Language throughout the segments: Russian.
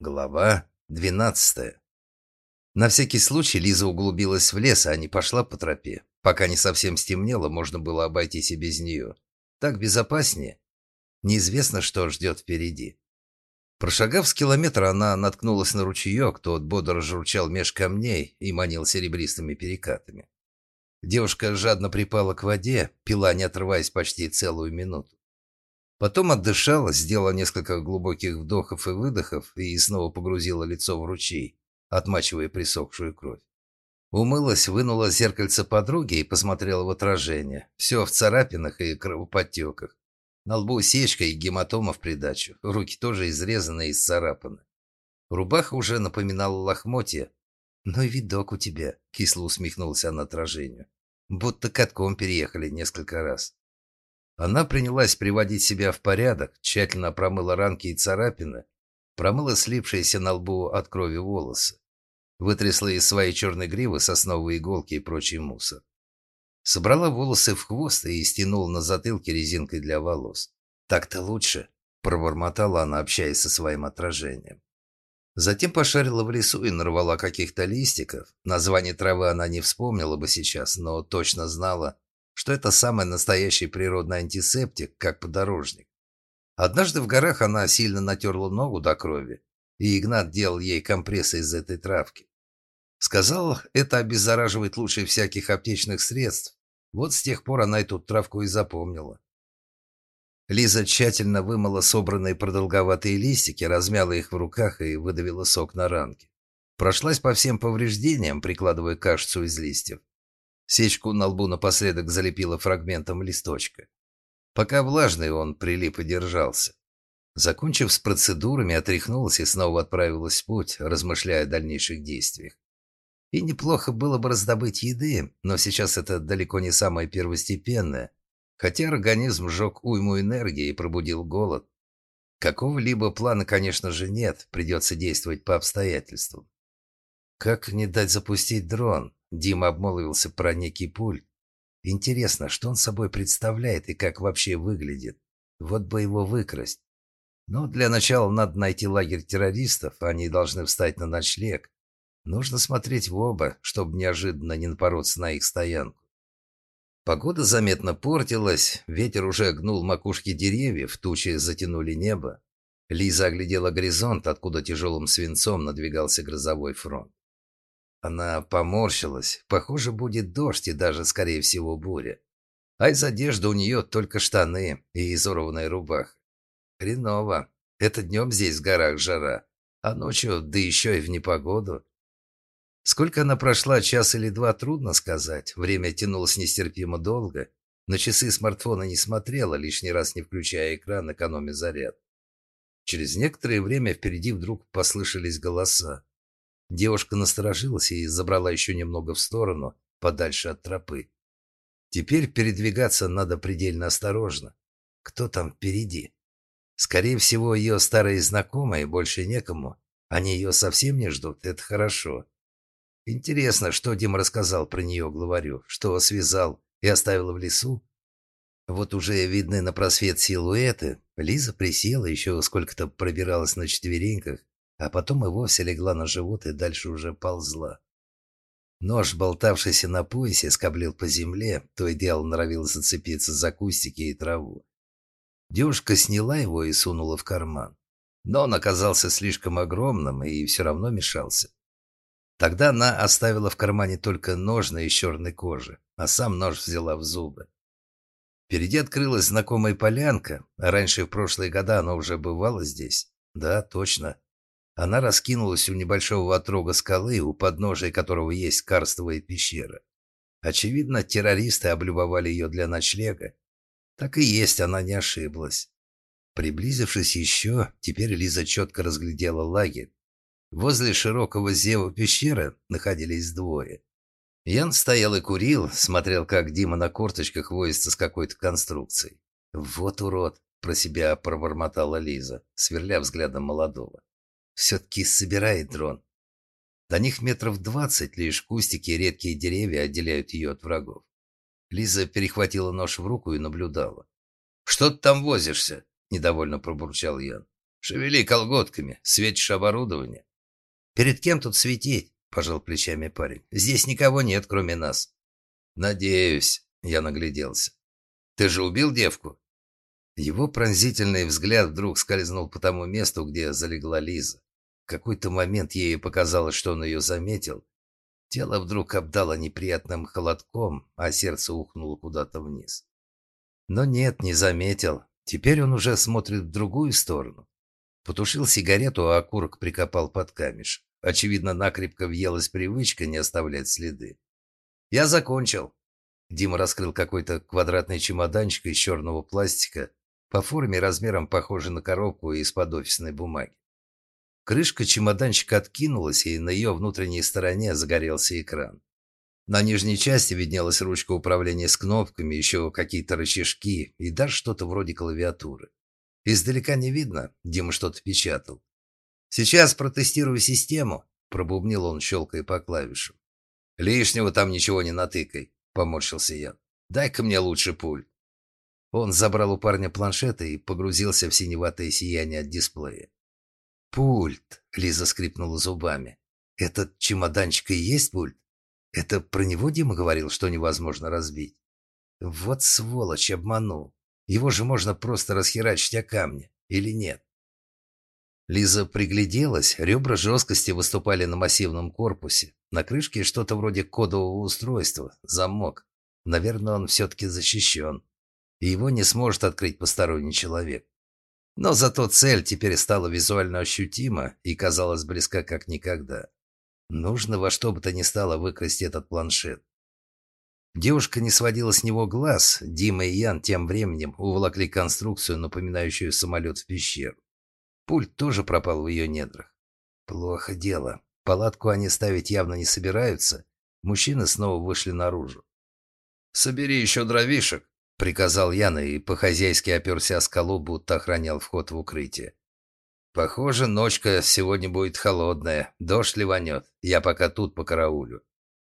Глава двенадцатая. На всякий случай Лиза углубилась в лес, а не пошла по тропе. Пока не совсем стемнело, можно было обойтись и без нее. Так безопаснее. Неизвестно, что ждет впереди. Прошагав с километра, она наткнулась на ручеек, тот бодро журчал меж камней и манил серебристыми перекатами. Девушка жадно припала к воде, пила, не отрываясь почти целую минуту. Потом отдышалась, сделала несколько глубоких вдохов и выдохов и снова погрузила лицо в ручей, отмачивая присохшую кровь. Умылась, вынула зеркальце подруги и посмотрела в отражение. Все в царапинах и кровоподтеках. На лбу сечка и гематома в придачу. Руки тоже изрезаны и исцарапаны. Рубаха уже напоминала лохмотья. «Ну и видок у тебя», — кисло усмехнулся она отражению. «Будто катком переехали несколько раз». Она принялась приводить себя в порядок, тщательно промыла ранки и царапины, промыла слипшиеся на лбу от крови волосы, вытрясла из своей черной гривы сосновые иголки и прочий мусор. Собрала волосы в хвост и стянула на затылке резинкой для волос. «Так-то лучше», – пробормотала она, общаясь со своим отражением. Затем пошарила в лесу и нарвала каких-то листиков. Название травы она не вспомнила бы сейчас, но точно знала, что это самый настоящий природный антисептик, как подорожник. Однажды в горах она сильно натерла ногу до крови, и Игнат делал ей компрессы из этой травки. Сказал, это обеззараживает лучше всяких аптечных средств. Вот с тех пор она эту травку и запомнила. Лиза тщательно вымыла собранные продолговатые листики, размяла их в руках и выдавила сок на ранке. Прошлась по всем повреждениям, прикладывая кашицу из листьев. Сечку на лбу напоследок залепила фрагментом листочка. Пока влажный, он прилип и держался. Закончив с процедурами, отряхнулась и снова отправилась в путь, размышляя о дальнейших действиях. И неплохо было бы раздобыть еды, но сейчас это далеко не самое первостепенное, хотя организм сжег уйму энергии и пробудил голод. Какого-либо плана, конечно же, нет, придется действовать по обстоятельствам. Как не дать запустить дрон? Дима обмолвился про некий пульт. Интересно, что он собой представляет и как вообще выглядит. Вот бы его выкрасть. Но для начала надо найти лагерь террористов, они должны встать на ночлег. Нужно смотреть в оба, чтобы неожиданно не напороться на их стоянку. Погода заметно портилась, ветер уже гнул макушки деревьев, тучи затянули небо. Лиза оглядела горизонт, откуда тяжелым свинцом надвигался грозовой фронт. Она поморщилась. Похоже, будет дождь и даже, скорее всего, буря. А из одежды у нее только штаны и изорванная рубаха. Хреново. Это днем здесь в горах жара, а ночью, да еще и в непогоду. Сколько она прошла, час или два, трудно сказать. Время тянулось нестерпимо долго. На часы смартфона не смотрела, лишний раз не включая экран, экономя заряд. Через некоторое время впереди вдруг послышались голоса. Девушка насторожилась и забрала еще немного в сторону, подальше от тропы. Теперь передвигаться надо предельно осторожно. Кто там впереди? Скорее всего, ее старые знакомые, больше некому. Они ее совсем не ждут, это хорошо. Интересно, что Дим рассказал про нее главарю, что связал и оставил в лесу? Вот уже видны на просвет силуэты. Лиза присела, еще сколько-то пробиралась на четвереньках, а потом и вовсе легла на живот и дальше уже ползла. Нож, болтавшийся на поясе, скоблил по земле, то и дело норовил зацепиться за кустики и траву. Девушка сняла его и сунула в карман. Но он оказался слишком огромным и все равно мешался. Тогда она оставила в кармане только ножны из черной кожи, а сам нож взяла в зубы. Впереди открылась знакомая полянка, а раньше в прошлые года она уже бывала здесь. Да, точно. Она раскинулась у небольшого отрога скалы, у подножия которого есть карстовая пещера. Очевидно, террористы облюбовали ее для ночлега. Так и есть, она не ошиблась. Приблизившись еще, теперь Лиза четко разглядела лагерь. Возле широкого зева пещеры находились двое. Ян стоял и курил, смотрел, как Дима на корточках возится с какой-то конструкцией. «Вот урод!» – про себя пробормотала Лиза, сверля взглядом молодого. Все-таки собирает дрон. До них метров двадцать, лишь кустики и редкие деревья отделяют ее от врагов. Лиза перехватила нож в руку и наблюдала. «Что ты там возишься?» – недовольно пробурчал Ян. Шевели колготками, светишь оборудование. Перед кем тут светить? Пожал плечами парень. Здесь никого нет, кроме нас. Надеюсь, я нагляделся. Ты же убил девку? Его пронзительный взгляд вдруг скользнул по тому месту, где залегла Лиза. Какой-то момент ей показалось, что он ее заметил. Тело вдруг обдало неприятным холодком, а сердце ухнуло куда-то вниз. Но нет, не заметил. Теперь он уже смотрит в другую сторону. Потушил сигарету, а окурок прикопал под камеш. Очевидно, накрепко въелась привычка не оставлять следы. «Я закончил». Дима раскрыл какой-то квадратный чемоданчик из черного пластика, по форме размером похожий на коробку из-под офисной бумаги. Крышка чемоданчика откинулась, и на ее внутренней стороне загорелся экран. На нижней части виднелась ручка управления с кнопками, еще какие-то рычажки и даже что-то вроде клавиатуры. Издалека не видно, Дима что-то печатал. «Сейчас протестирую систему», — пробубнил он, щелкая по клавишам. «Лишнего там ничего не натыкай», — поморщился я. «Дай-ка мне лучше пульт». Он забрал у парня планшет и погрузился в синеватое сияние от дисплея. «Пульт!» — Лиза скрипнула зубами. «Этот чемоданчик и есть пульт? Это про него Дима говорил, что невозможно разбить?» «Вот сволочь, обманул. Его же можно просто расхерачить о камни, или нет?» Лиза пригляделась, ребра жесткости выступали на массивном корпусе. На крышке что-то вроде кодового устройства, замок. Наверное, он все-таки защищен. И его не сможет открыть посторонний человек. Но зато цель теперь стала визуально ощутима и казалась близка как никогда. Нужно во что бы то ни стало выкрасть этот планшет. Девушка не сводила с него глаз. Дима и Ян тем временем уволокли конструкцию, напоминающую самолет в пещеру. Пульт тоже пропал в ее недрах. Плохо дело. Палатку они ставить явно не собираются. Мужчины снова вышли наружу. «Собери еще дровишек», приказал Яна и по-хозяйски оперся о скалу, будто охранял вход в укрытие. «Похоже, ночка сегодня будет холодная, дождь ливанет, я пока тут по караулю».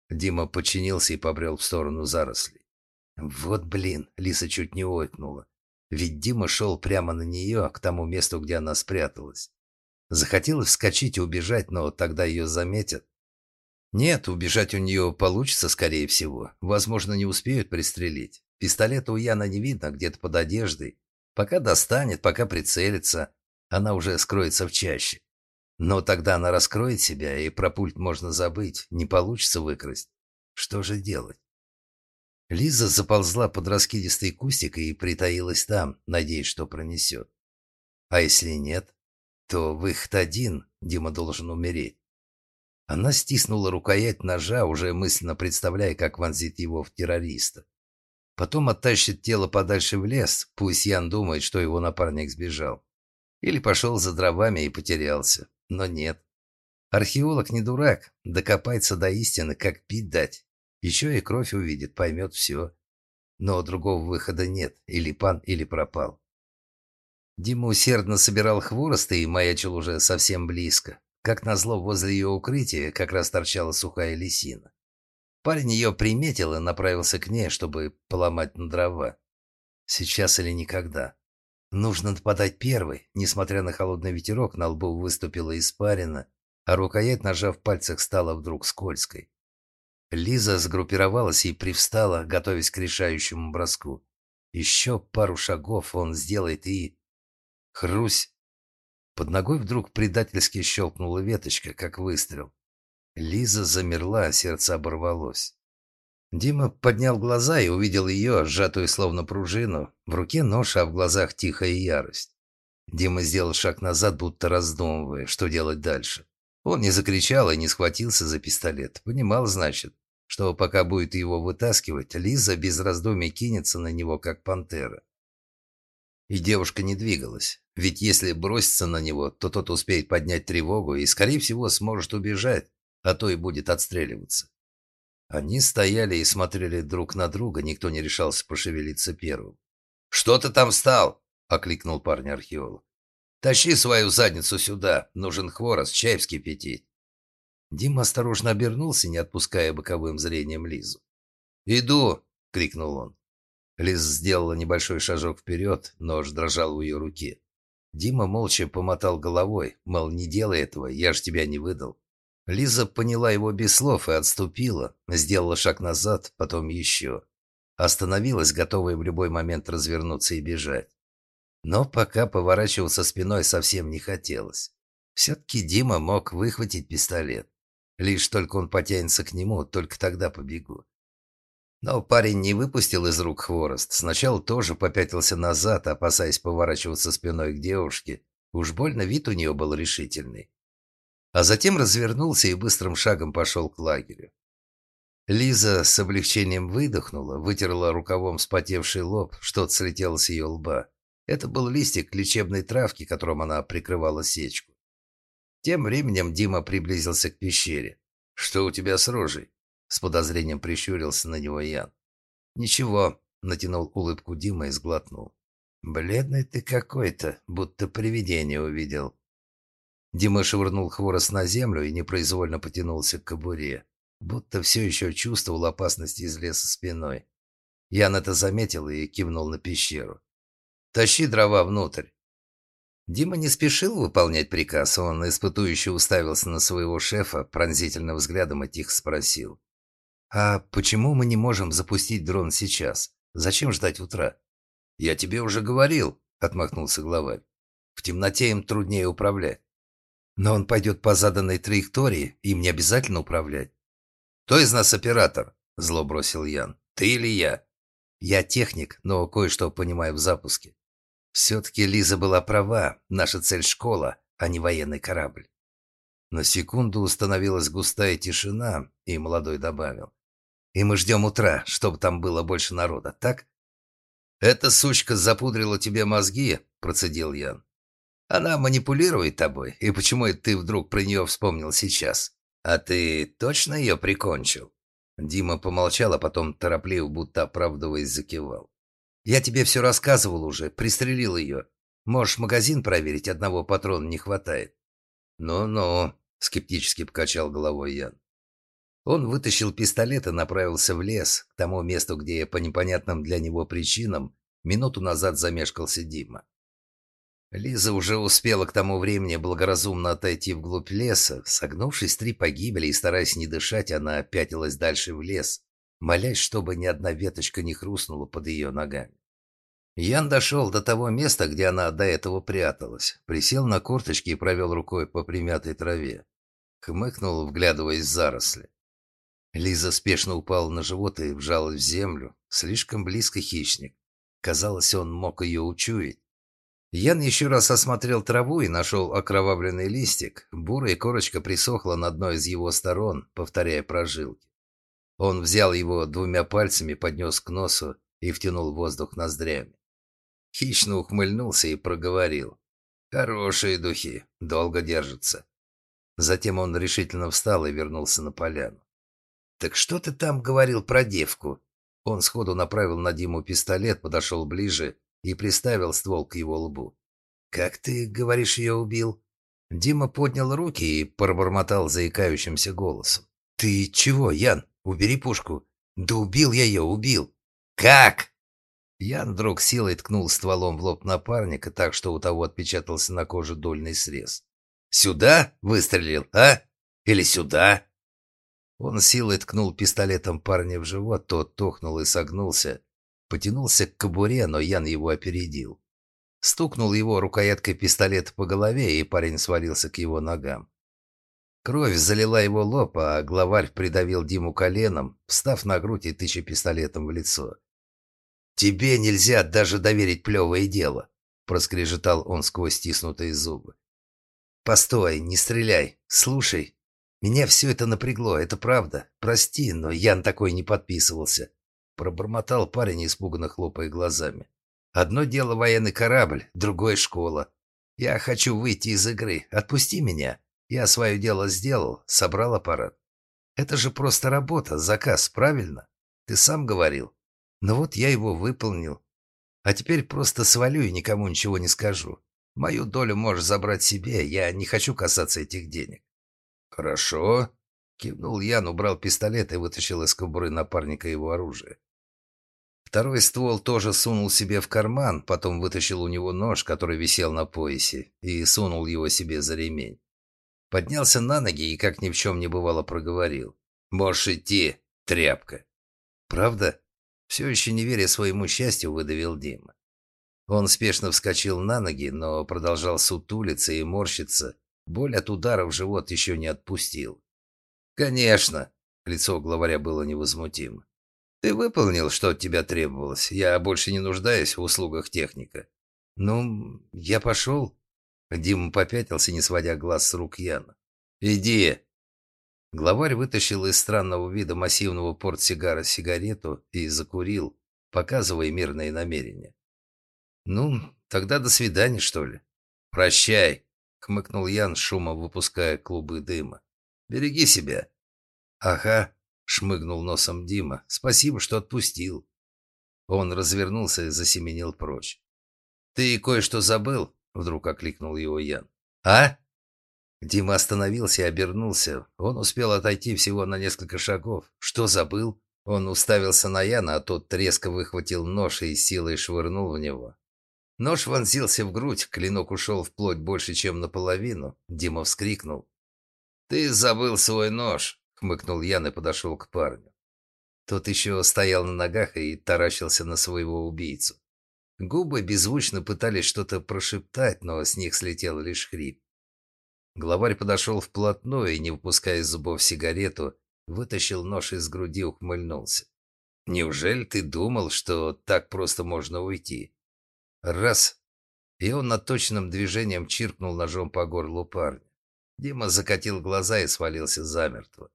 Дима подчинился и побрел в сторону зарослей. «Вот блин!» — Лиса чуть не ойкнула. Ведь Дима шел прямо на нее, к тому месту, где она спряталась. Захотелось вскочить и убежать, но тогда ее заметят. Нет, убежать у нее получится, скорее всего. Возможно, не успеют пристрелить. Пистолета у Яна не видно, где-то под одеждой. Пока достанет, пока прицелится, она уже скроется в чаще. Но тогда она раскроет себя, и про пульт можно забыть, не получится выкрасть. Что же делать? Лиза заползла под раскидистый кустик и притаилась там, надеясь, что пронесет. А если нет, то выход один, Дима должен умереть. Она стиснула рукоять ножа, уже мысленно представляя, как вонзит его в террориста. Потом оттащит тело подальше в лес, пусть Ян думает, что его напарник сбежал. Или пошел за дровами и потерялся. Но нет. Археолог не дурак, докопается до истины, как пить дать. Еще и кровь увидит, поймет все. Но другого выхода нет, или пан, или пропал. Дима усердно собирал хворост и маячил уже совсем близко. Как назло, возле ее укрытия как раз торчала сухая лисина. Парень ее приметил и направился к ней, чтобы поломать на дрова. Сейчас или никогда. Нужно нападать первой. Несмотря на холодный ветерок, на лбу выступила испарина, а рукоять, нажав в пальцах, стала вдруг скользкой. Лиза сгруппировалась и привстала, готовясь к решающему броску. Еще пару шагов он сделает и... Хрусь! Под ногой вдруг предательски щелкнула веточка, как выстрел. Лиза замерла, сердце оборвалось. Дима поднял глаза и увидел ее, сжатую словно пружину. В руке нож, а в глазах тихая ярость. Дима сделал шаг назад, будто раздумывая, что делать дальше. Он не закричал и не схватился за пистолет. Понимал, значит, что пока будет его вытаскивать, Лиза без раздумий кинется на него, как пантера. И девушка не двигалась. Ведь если броситься на него, то тот успеет поднять тревогу и, скорее всего, сможет убежать а то и будет отстреливаться. Они стояли и смотрели друг на друга, никто не решался пошевелиться первым. «Что ты там встал?» — окликнул парня археолог. «Тащи свою задницу сюда, нужен хворост, чай вскипятить». Дима осторожно обернулся, не отпуская боковым зрением Лизу. «Иду!» — крикнул он. Лиза сделала небольшой шажок вперед, нож дрожал в ее руке. Дима молча помотал головой, мол, не делай этого, я ж тебя не выдал. Лиза поняла его без слов и отступила, сделала шаг назад, потом еще. Остановилась, готовая в любой момент развернуться и бежать. Но пока поворачиваться спиной совсем не хотелось. Все-таки Дима мог выхватить пистолет. Лишь только он потянется к нему, только тогда побегу. Но парень не выпустил из рук хворост. Сначала тоже попятился назад, опасаясь поворачиваться спиной к девушке. Уж больно вид у нее был решительный. А затем развернулся и быстрым шагом пошел к лагерю. Лиза с облегчением выдохнула, вытерла рукавом спотевший лоб, что-то слетело с ее лба. Это был листик лечебной травки, которым она прикрывала сечку. Тем временем Дима приблизился к пещере. «Что у тебя с рожей?» С подозрением прищурился на него Ян. «Ничего», — натянул улыбку Дима и сглотнул. «Бледный ты какой-то, будто привидение увидел». Дима швырнул хворост на землю и непроизвольно потянулся к кобуре, будто все еще чувствовал опасность из леса спиной. Ян это заметил и кивнул на пещеру. «Тащи дрова внутрь». Дима не спешил выполнять приказ, он испытующе уставился на своего шефа, пронзительным взглядом и тихо спросил. «А почему мы не можем запустить дрон сейчас? Зачем ждать утра?» «Я тебе уже говорил», — отмахнулся главарь. «В темноте им труднее управлять». «Но он пойдет по заданной траектории, им не обязательно управлять». «Кто из нас оператор?» — зло бросил Ян. «Ты или я?» «Я техник, но кое-что понимаю в запуске». Все-таки Лиза была права. Наша цель — школа, а не военный корабль. На секунду установилась густая тишина, и молодой добавил. И мы ждем утра, чтобы там было больше народа, так? Эта сучка запудрила тебе мозги, процедил Ян. Она манипулирует тобой, и почему ты вдруг про нее вспомнил сейчас? А ты точно ее прикончил? Дима помолчал, а потом торопливо, будто оправдываясь, закивал. «Я тебе все рассказывал уже, пристрелил ее. Можешь магазин проверить, одного патрона не хватает». «Ну-ну», — скептически покачал головой Ян. Он вытащил пистолет и направился в лес, к тому месту, где по непонятным для него причинам минуту назад замешкался Дима. Лиза уже успела к тому времени благоразумно отойти вглубь леса. Согнувшись три погибели и стараясь не дышать, она пятилась дальше в лес, молясь, чтобы ни одна веточка не хрустнула под ее ногами. Ян дошел до того места, где она до этого пряталась, присел на корточки и провел рукой по примятой траве. Хмыкнул, вглядываясь в заросли. Лиза спешно упала на живот и вжалась в землю. Слишком близко хищник. Казалось, он мог ее учуять. Ян еще раз осмотрел траву и нашел окровавленный листик. Бурая корочка присохла на одной из его сторон, повторяя прожилки. Он взял его двумя пальцами, поднес к носу и втянул воздух ноздрями. Хищно ухмыльнулся и проговорил. «Хорошие духи, долго держатся». Затем он решительно встал и вернулся на поляну. «Так что ты там говорил про девку?» Он сходу направил на Диму пистолет, подошел ближе и приставил ствол к его лбу. «Как ты, говоришь, ее убил?» Дима поднял руки и пробормотал заикающимся голосом. «Ты чего, Ян? Убери пушку!» «Да убил я ее, убил!» «Как?» Ян вдруг силой ткнул стволом в лоб напарника, так что у того отпечатался на коже дольный срез. «Сюда?» — выстрелил, а? Или сюда?» Он силой ткнул пистолетом парня в живот, тот тохнул и согнулся. Потянулся к кобуре, но Ян его опередил. Стукнул его рукояткой пистолета по голове, и парень свалился к его ногам. Кровь залила его лоб, а главарь придавил Диму коленом, встав на грудь и тыча пистолетом в лицо. «Тебе нельзя даже доверить плевое дело», — проскрежетал он сквозь стиснутые зубы. «Постой, не стреляй. Слушай, меня все это напрягло, это правда. Прости, но я на такой не подписывался. Пробормотал парень, испуганно хлопая глазами. Одно дело военный корабль, другое школа. Я хочу выйти из игры. Отпусти меня. Я свое дело сделал, собрал аппарат. Это же просто работа, заказ, правильно? Ты сам говорил. Ну вот я его выполнил. А теперь просто свалю и никому ничего не скажу. Мою долю можешь забрать себе, я не хочу касаться этих денег. «Хорошо», — кивнул Ян, убрал пистолет и вытащил из кобуры напарника его оружие. Второй ствол тоже сунул себе в карман, потом вытащил у него нож, который висел на поясе, и сунул его себе за ремень. Поднялся на ноги и, как ни в чем не бывало, проговорил. «Можешь идти, тряпка». «Правда?» Все еще не веря своему счастью, выдавил Дима. Он спешно вскочил на ноги, но продолжал сутулиться и морщиться. Боль от удара в живот еще не отпустил. «Конечно!» — лицо главаря было невозмутимо. «Ты выполнил, что от тебя требовалось. Я больше не нуждаюсь в услугах техника». «Ну, я пошел». Дима попятился, не сводя глаз с рук Яна. «Иди!» Главарь вытащил из странного вида массивного портсигара сигарету и закурил, показывая мирные намерения. «Ну, тогда до свидания, что ли?» «Прощай!» — хмыкнул Ян, шумом выпуская клубы дыма. «Береги себя!» «Ага!» — шмыгнул носом Дима. «Спасибо, что отпустил!» Он развернулся и засеменил прочь. «Ты кое-что забыл?» — вдруг окликнул его Ян. «А?» Дима остановился и обернулся. Он успел отойти всего на несколько шагов. «Что забыл?» Он уставился на Яна, а тот резко выхватил нож и силой швырнул в него. Нож вонзился в грудь, клинок ушел вплоть больше, чем наполовину. Дима вскрикнул. «Ты забыл свой нож!» — хмыкнул Ян и подошел к парню. Тот еще стоял на ногах и таращился на своего убийцу. Губы беззвучно пытались что-то прошептать, но с них слетел лишь хрип. Главарь подошел вплотную и, не выпуская из зубов сигарету, вытащил нож из груди, ухмыльнулся. «Неужели ты думал, что так просто можно уйти?» Раз. И он над точным движением чиркнул ножом по горлу парня. Дима закатил глаза и свалился замертво.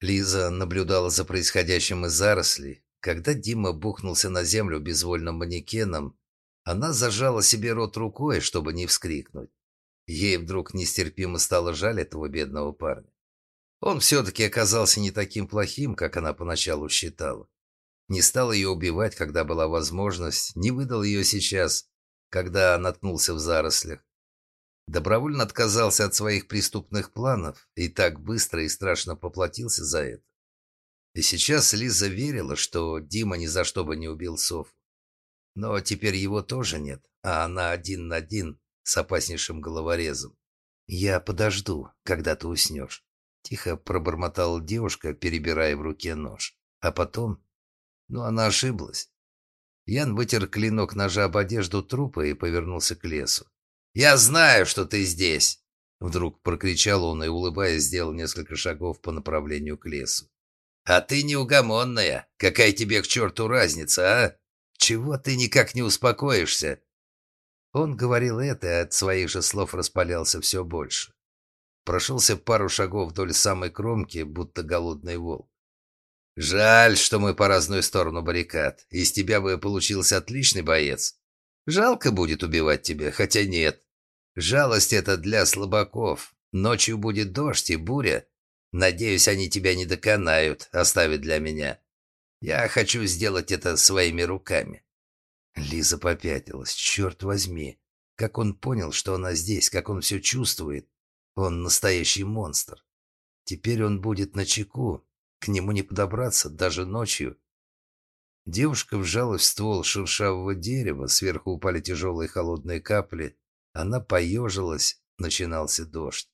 Лиза наблюдала за происходящим из зарослей. Когда Дима бухнулся на землю безвольным манекеном, она зажала себе рот рукой, чтобы не вскрикнуть. Ей вдруг нестерпимо стало жаль этого бедного парня. Он все-таки оказался не таким плохим, как она поначалу считала. Не стал ее убивать, когда была возможность, не выдал ее сейчас, когда наткнулся в зарослях. Добровольно отказался от своих преступных планов и так быстро и страшно поплатился за это. И сейчас Лиза верила, что Дима ни за что бы не убил Софу. Но теперь его тоже нет, а она один на один с опаснейшим головорезом. «Я подожду, когда ты уснешь», — тихо пробормотала девушка, перебирая в руке нож. А потом но она ошиблась. Ян вытер клинок ножа об одежду трупа и повернулся к лесу. «Я знаю, что ты здесь!» Вдруг прокричал он и, улыбаясь, сделал несколько шагов по направлению к лесу. «А ты неугомонная! Какая тебе к черту разница, а? Чего ты никак не успокоишься?» Он говорил это, и от своих же слов распалялся все больше. Прошелся пару шагов вдоль самой кромки, будто голодный волк. Жаль, что мы по разную сторону баррикад. Из тебя бы получился отличный боец. Жалко будет убивать тебя, хотя нет. Жалость это для слабаков. Ночью будет дождь и буря. Надеюсь, они тебя не доконают, оставят для меня. Я хочу сделать это своими руками. Лиза попятилась. Черт возьми. Как он понял, что она здесь, как он все чувствует. Он настоящий монстр. Теперь он будет на чеку, к нему не подобраться, даже ночью. Девушка вжалась в ствол шершавого дерева, сверху упали тяжелые холодные капли. Она поежилась, начинался дождь.